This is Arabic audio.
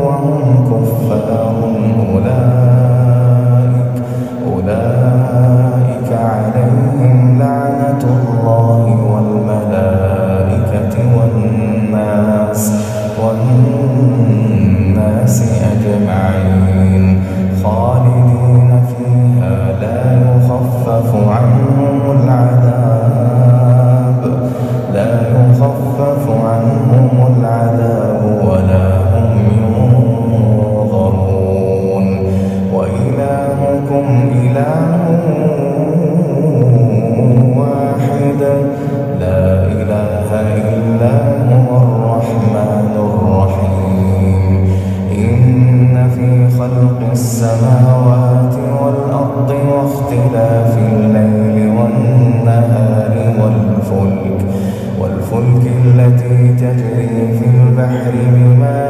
وهم واختلاف الليل والنهار والفلك والفلك التي تجري في البحر بما